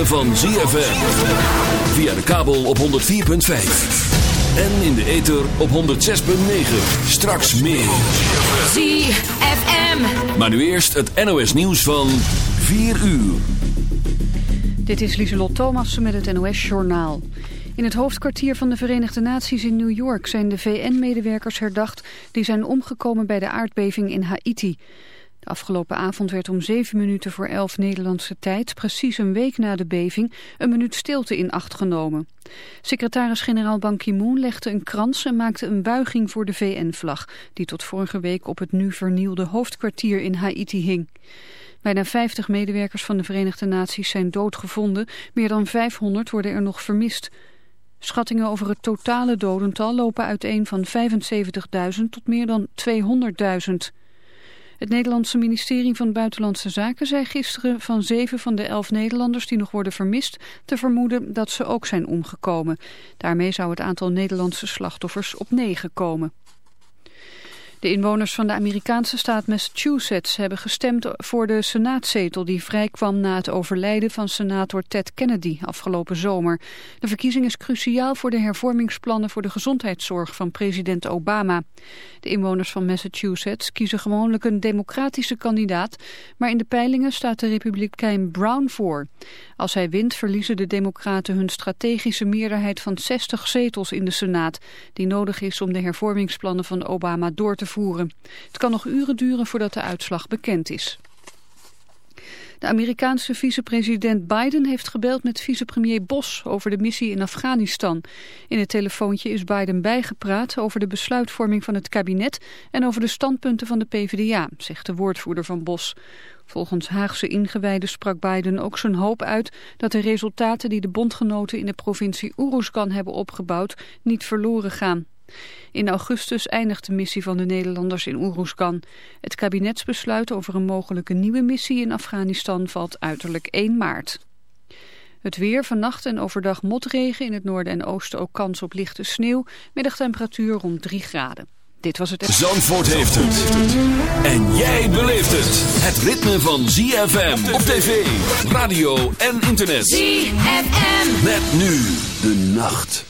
ritme van ZFM. Via de kabel op 104.5. En in de ether op 106.9. Straks meer. ZFM. Maar nu eerst het NOS nieuws van 4 uur. Dit is Lieselot Thomassen met het NOS-journaal. In het hoofdkwartier van de Verenigde Naties in New York zijn de VN-medewerkers herdacht... die zijn omgekomen bij de aardbeving in Haiti. Afgelopen avond werd om zeven minuten voor elf Nederlandse tijd... precies een week na de beving een minuut stilte in acht genomen. Secretaris-generaal Ban Ki-moon legde een krans en maakte een buiging voor de VN-vlag... die tot vorige week op het nu vernielde hoofdkwartier in Haiti hing. Bijna 50 medewerkers van de Verenigde Naties zijn doodgevonden. Meer dan 500 worden er nog vermist. Schattingen over het totale dodental lopen uiteen van 75.000 tot meer dan 200.000. Het Nederlandse ministerie van Buitenlandse Zaken zei gisteren van zeven van de elf Nederlanders die nog worden vermist te vermoeden dat ze ook zijn omgekomen. Daarmee zou het aantal Nederlandse slachtoffers op negen komen. De inwoners van de Amerikaanse staat Massachusetts hebben gestemd voor de senaatzetel die vrijkwam na het overlijden van senator Ted Kennedy afgelopen zomer. De verkiezing is cruciaal voor de hervormingsplannen voor de gezondheidszorg van president Obama. De inwoners van Massachusetts kiezen gewoonlijk een democratische kandidaat, maar in de peilingen staat de republikein Brown voor. Als hij wint verliezen de democraten hun strategische meerderheid van 60 zetels in de Senaat, die nodig is om de hervormingsplannen van Obama door te Het kan nog uren duren voordat de uitslag bekend is. De Amerikaanse vicepresident Biden heeft gebeld met vicepremier Bos over de missie in Afghanistan. In het telefoontje is Biden bijgepraat over de besluitvorming van het kabinet en over de standpunten van de PvdA, zegt de woordvoerder van Bos. Volgens Haagse ingewijden sprak Biden ook zijn hoop uit dat de resultaten die de bondgenoten in de provincie Uruzgan hebben opgebouwd niet verloren gaan. In augustus eindigt de missie van de Nederlanders in Oeroesgan. Het kabinetsbesluit over een mogelijke nieuwe missie in Afghanistan valt uiterlijk 1 maart. Het weer, vannacht en overdag motregen, in het noorden en oosten ook kans op lichte sneeuw, middagtemperatuur rond 3 graden. Dit was het... Zandvoort heeft het. En jij beleeft het. Het ritme van ZFM op tv, radio en internet. ZFM. Met nu de nacht.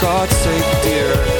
God's sake, dear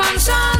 放下。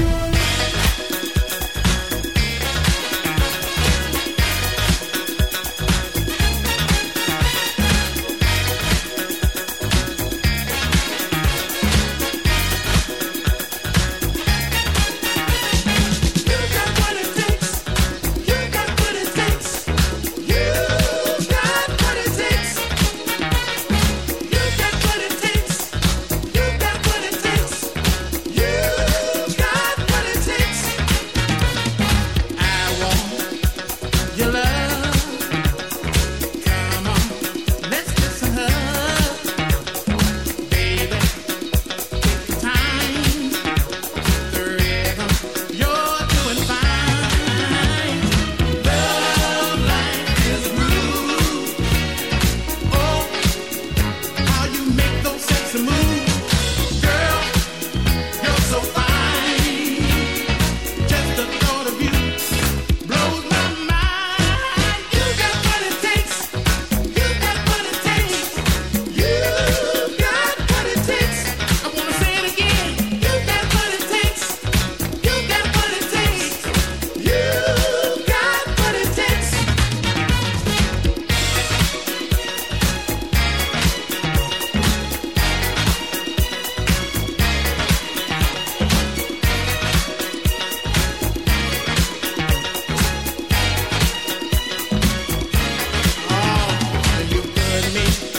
me.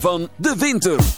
Van de winter.